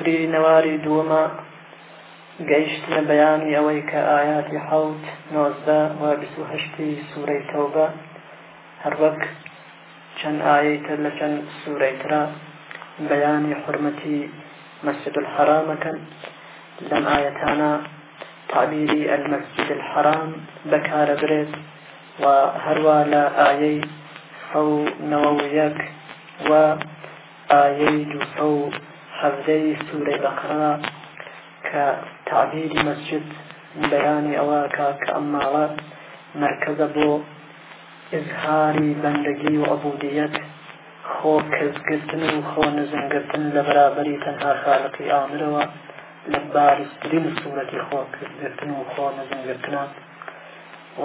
تەقریری نەواری دووەمە گەیشتنە بەیانی ئەوەی کە ئایاتی حەوت نۆزدە و بیست و هەشتی سوورەی تەوبە هەروەک چەند ئایەی تر لە چەند سوورەی ترا بەیانی حرمەتی مسجد الحرام کەن لەم ئاەتانە تعبیری المسجد الحرام بەکارە برێت و هەروە لە ئایەی سەو نەوە و یەک و ئایەی دوو سەد و حەڤدە ی سورەی بەقەرە کە تەعبیری مەسجد بەیانی ئەوە ئەکا کە ئەم ماڵە مەرکەزە بۆ ئیزهاری بەندەگی و عبودیەت، خۆ کز گرتن و خۆ نزم گرتن لە بەرابەری تەنها خالقی ئامرەوە لە بارزترین سورەتی خۆ کز گرتن و خۆ نزم گرتنە و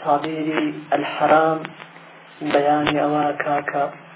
تەعبیری الحرام بەیانی ئەوە ئەکا کە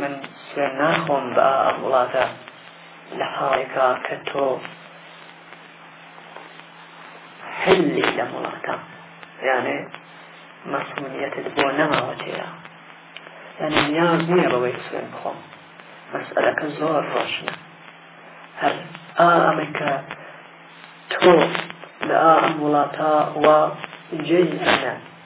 من سوێن ناخۆم بە ئەم وڵاتە لە حاڵێکا کە تۆ حلی لەم وڵاتە یانێ مەسئولیەتت بۆ نەماوە تێرا یعنی نیاز نییە بەوەی سوێن بخۆم مەسئلەکە زۆر ڕۆشنە هەر ئامە کە تۆ لە ئام وڵاتە وا جێی ئەە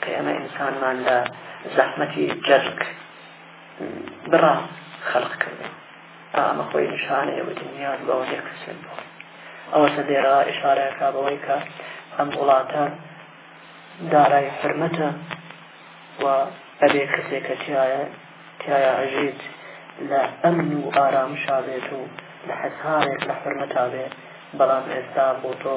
کە ئێمە ئینسانمان لە زەحمەتی جەرگ بڕا خەلق کردن تا ئەمە خۆی نیشانە ئێوە دنیاز بەوە دەکەسێن بۆ ئەوە سە دێرا ئشارەکە بەوەی کە ئەم وڵاتە دارای حرمەتە و ئەبێ کەسێکە تایە تایە ئەژێت لە ئەمن و ئارامشا بێت و لە حەزهارێک لە حرمەتا بێت بەڵام ئێستا بۆ تۆ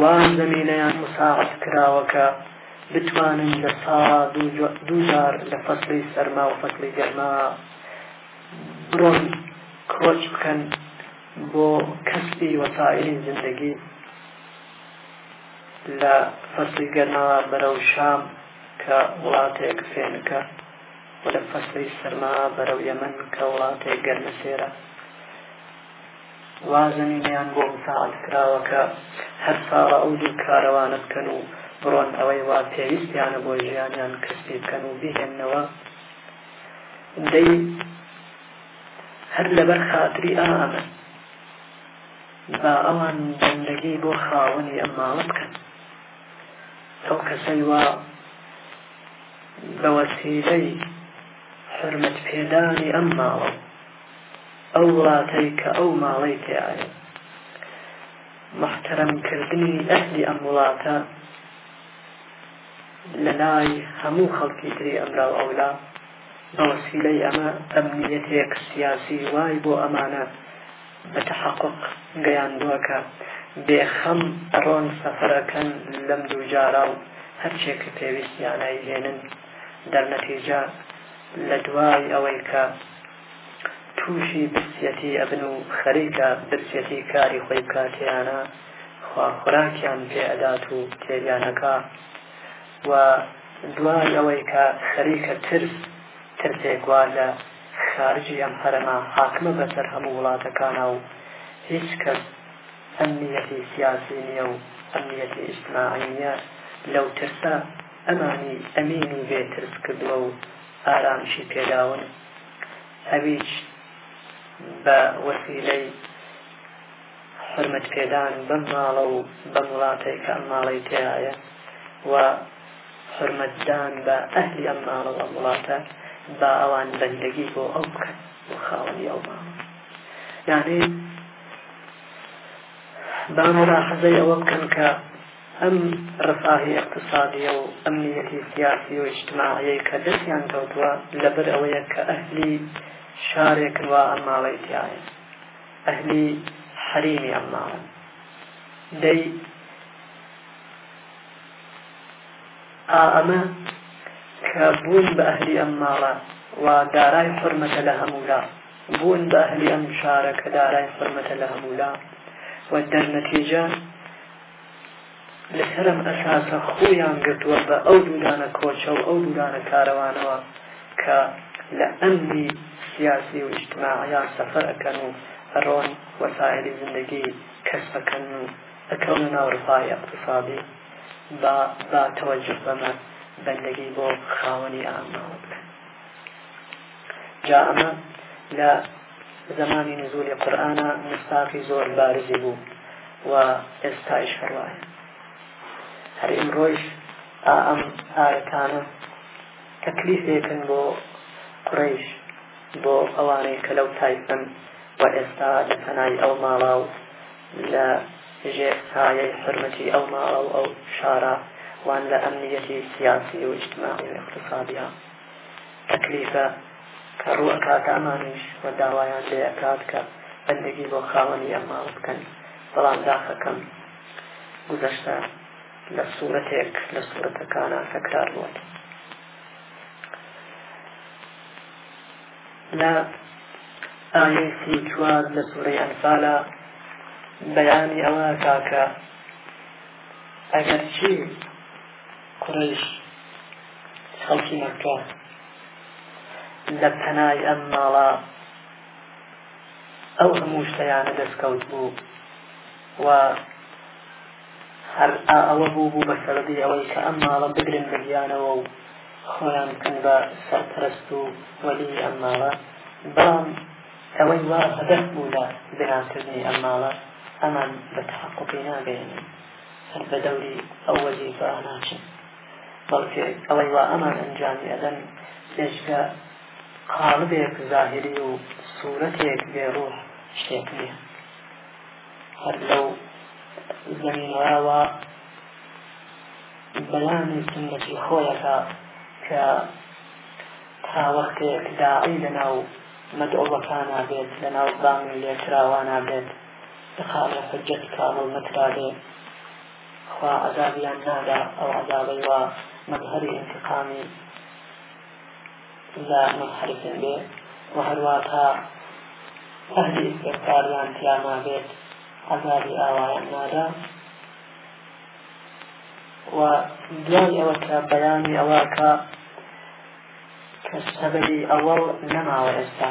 وان زەمینەیان مساعد کراوە کە بتوانن لە ساڵ دووجار لە فەسلی سەرما و فەسلی گەرما بڕۆن کۆچ بکەن بۆ کەسبی وەسائلی زندگی لە فەسلی گەرما بەرەو شام کە وڵاتێک فێنەکە و لە فەسلی سەرما بەرەو یەمەن کە وڵاتێک گەرمە سێرە وا زەمینەیان بۆ مساعەد کراوە کە هەر ساڵە ئەو دوو کاروانە بکەن و بڕۆن ئەوەی وا پێویستیانە بۆ ژیانیان کەسبی بکەن و بهێنەوە دەی هەر لەبەر خاتری ئامە با ئەوان بەندەگی بۆ خاوەنی ئەم ماڵە بکەن ئەو کەسەی وا بە وەسیلەی حرمەت پێدانی ئەم ماڵە ئەو وڵاتەی کە ئەو ماڵەی تێایە محترم کردنی ئەهلی ئەم وڵاتە لە لای هەموو خەڵکی تری ئەمرا و ئەولا بە وەسیلەی ئەمە ئەمنیەتێک سیاسی وای بۆ ئەمانە بە تحقق گەیاندووەکە بێخەم ئەڕۆن سەفەرەکەن لەم دوو جارا و هەرچێک کە پێویستیانای هێنن دەرنەتیجا لە دوای ئەوەی کە تووشی برسیەتی ئەبن و خەریکە برسیەتی کاری خۆی بکاتیانە خوا خوراکیان پێ ئەدات و تێریانەکە و دوای ئەوەی کە خەریکە ترس ترسێک وا لە خارجی ئەم هەرەمە حاکمە بەسەر هەموو وڵاتەکانە و هیچ کەس ئەمنیەتی سیاسی نییە و ئەمنیەتی ئیجتماعی نییە لەو ترسە ئەمانی ئەمینی بێ ترس کردووە و ئارامشی پێداون ئەویش بە وەسیلەی حورمەت پێدان بەم ماڵە و بەم وڵاتەی کە ئەم ماڵەی تێایە و حرمەتدان بە ئەهلی ئەم ماڵە ئەم وڵاتە با ئەوان بەندگی بۆ ئەو بکەن بۆ خاوەنی ئەو ماڵ یعنی بامەراحەزەی ئەوە بکەن کە ئەم ڕفاهی ئیقتسادیە و ئەمنیەتی سیاسی و ئیجتماعیەی کە دەستیان کەوتووە لەبەر ئەوەیە کە ئەهلی شارێکن وا ئەم ماڵەی تیایە ئەهلی حەریمی ئەم ماڵن دەی ئا ئەمە کە بوون بە ئەهلی ئەم ماڵە و دارای حرمەتە لە هەموولا بوون بە ئەهلی ئەم شارە کە دارای حرمەتە لە هەموولا و دەرنەتیجە لەسەر ئەم ئەساسە خۆیان گرتووە بە ئەو دوودانە کۆچە و ئەو دوودانە کارەوانەوە کە لە ئەمنی سیاسی و ئیجتماعیان سەفەر ئەکەن و ئەڕۆن وەسایلی زندگی کەس ئەکەن و ئەکەونە ناو ڕفای اقتصادی با با تەوەجه بەمە بەندگی بۆ خاوەنی ئامنەوە بکەن جا ئەمە لە زەمانی نزولی قورئانە مستاقی زۆر بارزی بوو و ئێستایش هەروایە هەر ئیمڕۆیش ئەم ئاەتانە تەکلیفێکن بۆ قڕیش بۆ ئەوانەی کە لەو تایفن و ئێستا لە پەنای ئەو ماڵا و لە ژێر سایەی حرمەتی ئەو ماڵە و ئەو شارە وان لە ئەمنیەتی سیاسی و اجتماعی و اقتصادیان تەکلیفە کە ڕوو ئەکاتە ئەمانیش و داوایان لێ ئەکات کە بەندگی بۆ خاوەنی ئەم ماڵ بکەن بەڵام داخەکەم گوزەشتە لە سوورەتێک لە سوورەتەکانە تەکرار بووە لە ئاەی سی چوار لە سوورەی ئەنفالە بەیانی ئەوە کاکە ئەگەرچی قڕیش خەڵکی مەککە لە پەنای ئەم ماڵە ئەو هەموو شتەیانە دەستکەوت بوو و هەر ئەوە بوو بوو بە سەرەدی ئەوەی کە ئەم ماڵە بگرن بە گیانەوە و خۆیان بکەن بە سەرپەرست و وەلی ئەم ماڵە بەڵام ئەوەی وا هەدەف بوو لە بناکردنی ئەم ماڵە ئەمان بە تحققی ناگەێنن هەر بە دەوری ئەو وەزیفە ناچن بەڵکێ ئەوەی وا ئەمان ئەنجامی ئەدەن بێجگە قاڵبێک زاهری و سوورەتێک بێ ڕوح شتێک نییە هەر لەو زەمینەوە بەیانی سنەتی خۆیەکە کە تا وەختێک داعی لەناو مەدعوەکانە بێت لەناو بامی لێکراوانە بێت دەخارە حجەت کامڵ نەکرابێت خوا عەزابیان نادا ئەو عەزابەی وا مەزهەری ئینتقامی لە مەزهەرتێن بێ و هەروا تا ئەهلی ئیستێقاریان تیا نابێت عەزابی ئاوایان نادا و دوای ئەوە کە بەیانی ئەوە کە کە سەبەری ئەوەڵ نەماوە ئێستا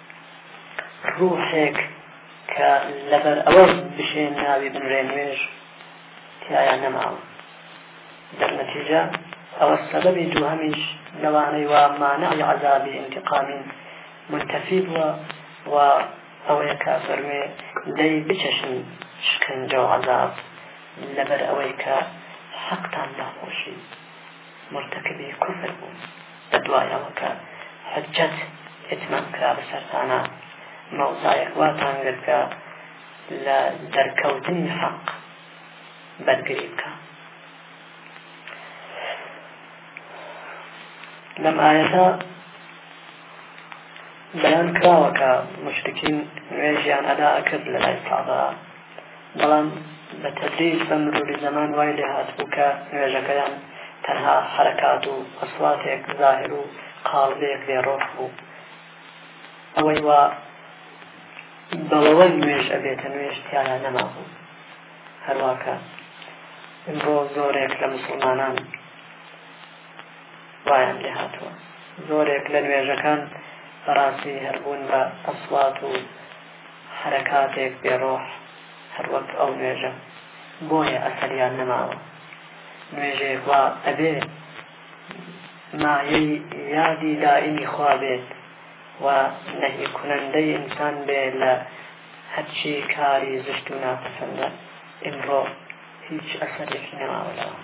ڕوحێک کە لەبەر ئەوە بشێ ناوی بنرێ نوێژ تیایا نەماوە دەرنەتیجە ئەوە سەبەبی دووهەمیش لەوانەی وا مانعی عەزابی انتقامی منتەفی بووە و ئەوەیە کە فەرمێ دەی بچەشن شکنجە و عەزاب لەبەر ئەوەی کە حەقتان ناخۆشی مورتەکبی کوفر بوو لە دوایەوە کە حوجەت ئیتمام کرا بەسەرتانا مەوزایەک واتان گرت کە لە دەرکەوتنی حەق بەرگری بکە لەم ئاەتە بەیان کراوە کە مشتکین نوێژیان ئەدا ئەکرد لە لای سادا بەڵام بە تەدریج بە مروری زەمان وای لێ هاتبوو کە نوێژەکەیان تەنها حەرەکات و ئەسواتێک زاهر و قاڵبێک لێ ڕۆژ بوو ئەوەی وا بەڵەوە نوێژ ئەبێتە نوێژ تیایا نەمابوو هەرواکە ئەمڕۆ زۆرێک لە مسلمانان وایان لێ هاتووە زۆرێک لە نوێژەکان بەڕاستی هەربوون بە ئەسوات و حەرەکاتێک بێ ڕۆح هەر وەک ئەو نوێژە بۆیە ئەسەریان نەماوە نوێژێک وا ئەبێ مایەی یادی دائیمی خوا بێت و نەهی کونەندەی ئینسان بێ لە هەرچی کاری زشت و ناپەسەندە ئیمڕۆ هیچ ئەسەرێکی نەماوە لەوان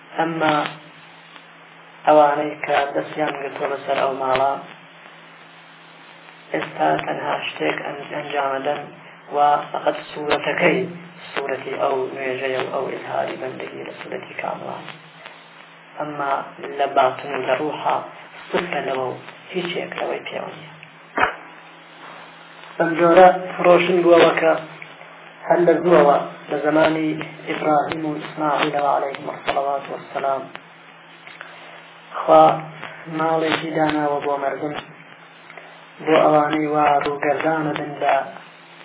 ئەمما ئەوانەی کە دەستیان گرتووە بەسەر ئەو ماڵە ئێستا تەنها شتێک ئەنجامەدەن و فقط سوورەتەکەی سوورەتی ئەو نوێژەیە و ئەو ئزهاری بەندگی لە سوورەتی کامڵان ئەمما لە باتن و لە ڕوحا سفرە لەوە و هیچێک لەوەی پێوە نیە بەم جۆرە ڕۆشن بووەوە کە هەر لە زووەوە لە زمانی ئیبراهیم و ئیسماعیلەوە عەلەیهیم الصلوات والسلام خوا ماڵێکی داناوە بۆ مردن بۆ ئەوانەی وا ڕووگەردانە بن لە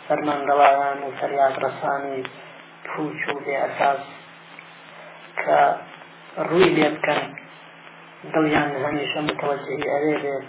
فەرمانگەڵایان و فەریاد ڕەسانی پوچ و بێ ئەساس کە ڕووی لێ بکەن دڵیان هەمیشە متوەجهی ئەوێ بێت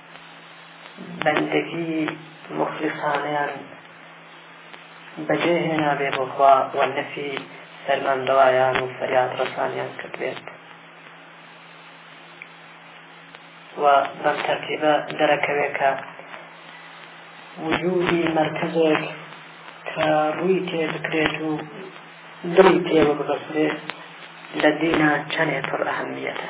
بەندەگی موخلیسانەیان بەجێ هێنابێ بۆ خوا و نەفی فەرماندەوایان و فەریاد ڕەسانیان کردبێت و بەم تەرتیبە دەرەکەوێت کە وجودی مرکزێک کە ڕووی تێ بکرێت و دڵی تێوە ببەسرێت لە دینا چەندێ پڕ ئەهمیەتە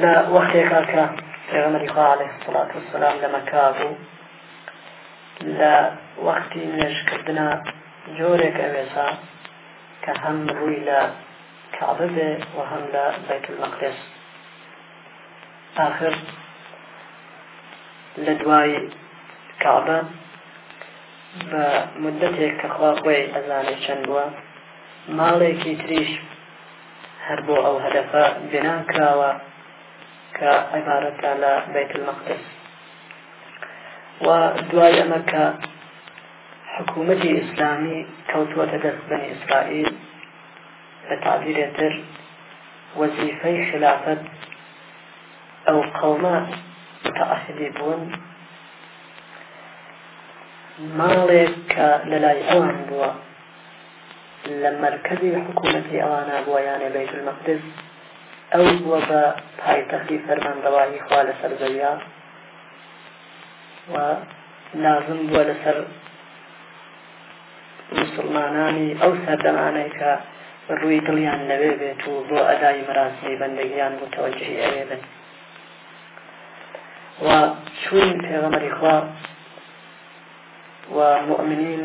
لە وەختێکا کە پێغەمەری خوا عەلەیه سڵات وسلام لە مەکا بوو لە وەختی نوێژکردنا جۆرێک ئەوێسا کە هەم ڕووی لە کابە بێ و هەم لە بەیت المەقدس آخر لە دوای کابە بە مدەتێک کە خوا خۆی ئەزانێ چەند بووە ماڵێکی تریش هەر بۆ ئەو هەدەفە بێنان کراوە کە عیبارەتە لە بیت المەقدس و دوای ئەمە کە حکوومەتی ئیسلامی کەوتووەتە دەست بەنی ئیسرائیل بە تعبیرێتر وەزیفەی خلافەت ئەو قەومە متعهدی بوون ماڵێک کە لەلای ئەوان بووە لە مەرکەزی حکوومەتی ئەوانە بووە یانێ بەیت المەقدس ئەو بووە بە پایتەختی فەرماندەوایی خوا لەسەر زەویا و لازم بووە لەسەر مسلمانانی ئەو سەردەمانەی کە ڕووی دڵیان لەوێ بێت و بۆ ئەدای مەراسمی بەندەگیان متەوەجهی ئەوێ بن و چون پێغەمەری خوا و مؤمنین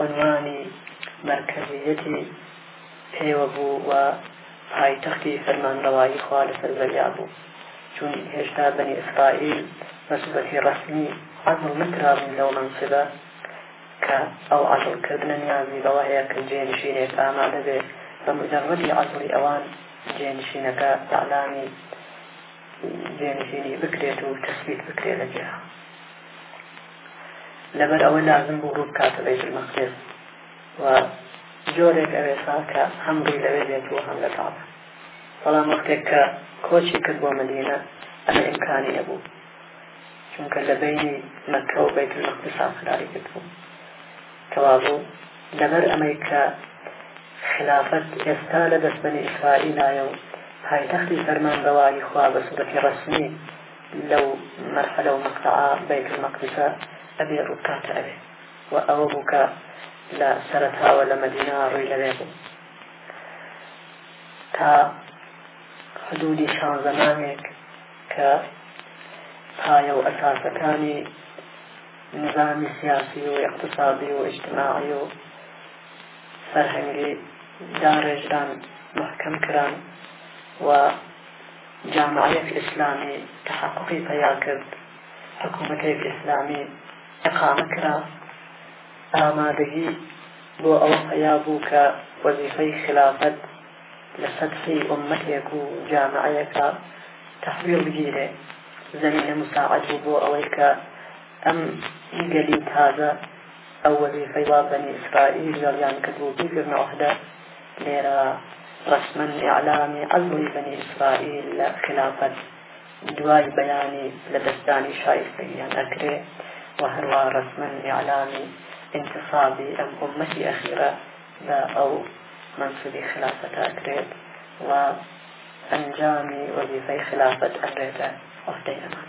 عونوانی مەرکەزییەتی پێوە بوو و پایتەختی فەرمانڕەوایی خوا لەسەر زەویا بوو، چون هێشتا بەنی ئیسرائیل بە سوورەتی ڕەسمی عەزڵ نەکرابوون لەو مەنسبە، کە ئەو عەزڵکردنە نیازی بەوە هەیە کە جێنشینێک ئامادە بێ، بە موجەڕەدی عەزڵی ئەوان جێنشینەکە ئیعلامی جێنشینی بکرێت و تەسبیت بکرێ لە جێ. لەبەر ئەوەی لازم بوو ڕوو بکاتە بەیت المەقدس و جۆرێک ئەوێ سا کە هەم ڕووی لەوێ بێت و هەم لە کاڵە بەڵام وەختێک کە کۆچی کرد بۆ مدینە ئەمە ئیمکانی نەبوو چونکە لە بینی مەکە و بەیت المەقدس ساخداری کرد بوو کەوابوو لەبەر ئەمەی کە خلافەت ئێستا لە دەستبەنی ئیسرائیلایە و پایتەختی فەرمان بەواری خوا بە سوورەتی ڕەسمی لەو مەرحەلە و مەقتەعە بەیت المەقدسە ئەبێ ڕووبکاتە ئەوێ و ئەوە بوو کە لە سەرەتاوە لە مەدینە ڕووی لەوێ بوو تا حدودی شانزە مانگێک کە پایە و ئەساسەکانی نظامی سیاسی و اقتصادی و اجتماعی و فەرهەنگی داڕێژران محکەم کران و جامعەیەک ئیسلامی تەحەقوقی پەیا کرد، حکوومەتێک ئیسلامی ئیقامە کرا، ئامادەگی بۆ ئەوە پەیا بوو کە وەزیفەی خیلافەت لە سەتحی ئوممەتێک و جامعەیەکا تەحویڵ بگیرێ، زەمینە موساعەد بوو بۆ ئەوەی کە ئەم گەلی تازە ئەو وەزیفەی وا بەنی ئیسرائیلیش لەڵیان کردبوو بیگرنە عوهدە. لێرە ڕەسمەن ئیعلامی عەزڵی بەنی ئیسرائیل لە خیلافەت دوای بەیانی لەدەستدانی شایستەییان ئەکرێ و هەروا ڕەسمەن ئیعلامی انتصابی ئەم ئومەتی ئەخیرە بە ئەو منصوبی خلافەت ئەکرێت و ئەنجامی وەزیفەی خلافەت ئەکرێتە عهدەی ئەمان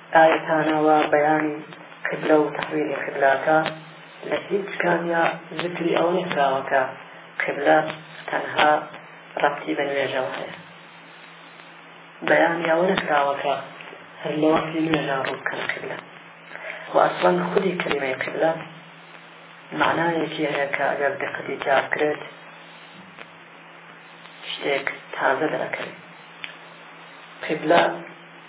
ئایەتانە وا بەیانی قیبلە و تەحویلی قیبلاکە لە هیچ کامیا زکری ئەوە نەکراوە کە قیبلە تەنها ڕەبتی بە نوێژەوە هەیە بەیانی ئەوە نەکراوە کە هەر لە وەقتی نوێژە ڕوو بکەن قیبلە و ئەسڵەن خودی کلمەی قیبلە معنایەکی هەیە کە ئەگەر دقەتی تیا بکرێت شتێک تازە دەرەکەوێت قیبلە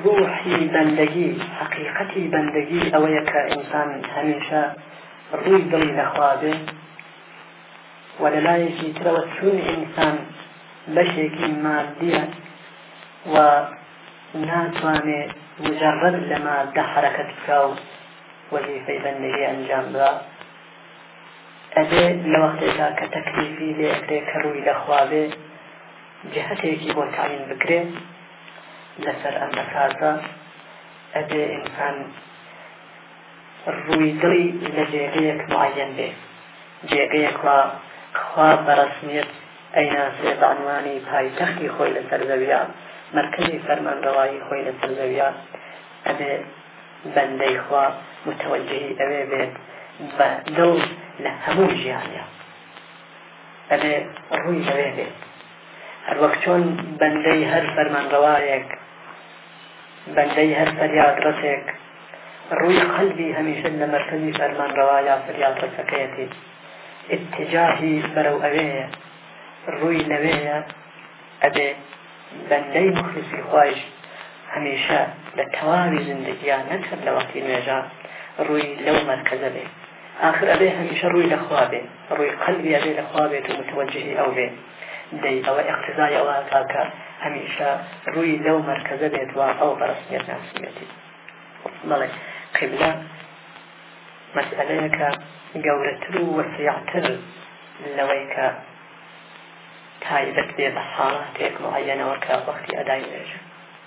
ڕووحی بەندەگی، هەقیقەتی بەندەگی ئەوەیە کە ئینسان هەمیشە ڕووی دڵی لە خوا بێ و لە لایەکی ترەوە چون ئینسان بەشێکی مادیە و ناتوانێ مجرد لە مادە حرەکەت بکا و وەزیفەی بەندەگی ئەنجام بدا ئەبێ لە وەختێکا کە تەکلیفی لێ ئەکرێ کە ڕووی لە خوا بێ جهتێکی بۆ تعین بکرێ لەسەر ئەم ئەساسە ئەبێ ئینسان ڕووی دڵی لە جێگەیەک معەن بێ جێگەیەک وا خوا بەڕەسمیت ئەیناسێ بەعنوانی پایتەختی خۆی لەسەر زەویە مرکزی فەرمانڕەوایی خۆی لەسەر زەویە ئەبێ بەندەی خوا متوجهی ئەوێ بێت بە دڵ لە هەموو ژیانە ئەبێ ڕووی لەوێ بێت هەروەک چۆن بەندەی هەر فەرمانڕەوایەک، بەندەی هەر فەریادڕەسێک، ڕووی قەلبی هەمیشە لە مەرکەزی فەرمانڕەوا یا فەریادڕەسەکەیەتی، ئیتجاهی بەرەو ئەوێیە، ڕووی لەوێیە، ئەبێ بەندەی موخلیسی خوایش هەمیشە لە تەواوی زیندگیا نەک هەر لە وەختی نوێژا ڕووی لەو مەرکەزە بێ. ئاخر ئەبێ هەمیشە ڕووی لە خوا بێ ڕووی قەلبی ئەبێ لە خوا بێت و متوەجهی ئەو بێ دەی ئەوە اقتزای ئەوە کاکە هەمیشە ڕووی لەو مەرکەزە بێت و ئەو بەڕسمیت ناسیەتی بەڵێ قبلە مەسئلەیەکە گەورەتر و وەسیعتر لەوەی کە تایبەت بێ بە حاڵاتێک معەنەوە کە وەختی ئەدای نوێژە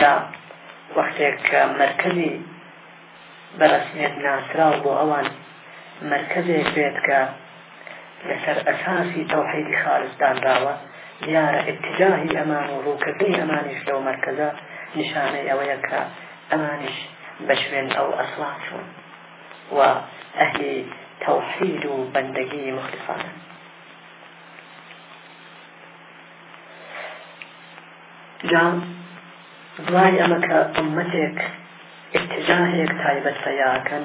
دا، وەختێک کە مەرکەزی بە رەسمیەت ناسراو بۆ ئەوان مەرکەزێک بێت کە لەسەر ئەساسی تەوحیدی خالص دانراوە، دیارە ئیتجاهی ئەمان و رووکردنی ئەمانیش لەو مەرکەزە نیشانەی ئەوەیە کە ئەمانیش بە شوێن ئەو ئەسڵا چوون و ئەهلی تەوحید و بەندەگی موخلیسانەن. جا دوای ئەمە کە ئوممەتێک ئیتجاهێک تایبەت پەیا ئەکەن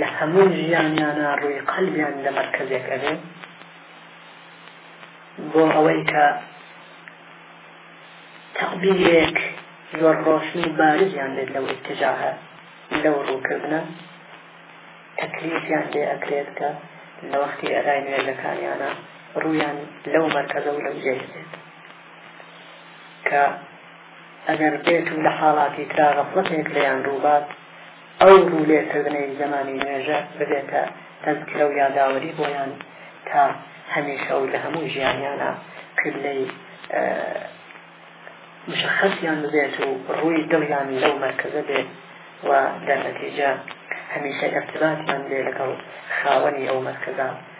لە هەموو ژیانیانا ڕووی قەلبیان لە مەرکەزێک ئەبێ بۆ ئەوەی کە تەقبیلێک زۆر ڕۆشنی بارزیان بێت لەو ئتجاهە لەو ڕووکردە تەکلیفیان لێ ئەکرێت کە لە وەختی ئەدای نوێژەکانیانە ڕویان لەو مەرکەزە و لەو جێ بێت کە ئەگەر بێت و لە حاڵاتی ترا غەفڵەتێک لێیان ڕووبات ئەو ڕوو لێکردنەی زەمانی نوێژە ببێتە تەزکرە و یاداوەری بۆیان تا هەمیشە و لە هەموو ژیانیانە قبلەی مشخصیان ببێت و ڕووی دڵیان لەو مەرکزە بێت و دەرنەتیجە هەمیشە ارتباطیان بێ لەگەڵ خاوەنی ئەو مەرکزە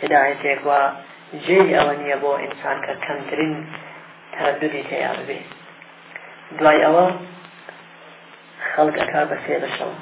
هیدایەتێک وا جێی ئەوە نییە بۆ ئینسان کە کەمترین تەرددی تێیا ببێ دوای ئەوە خەڵک ئەکا بە سێ بەشەوە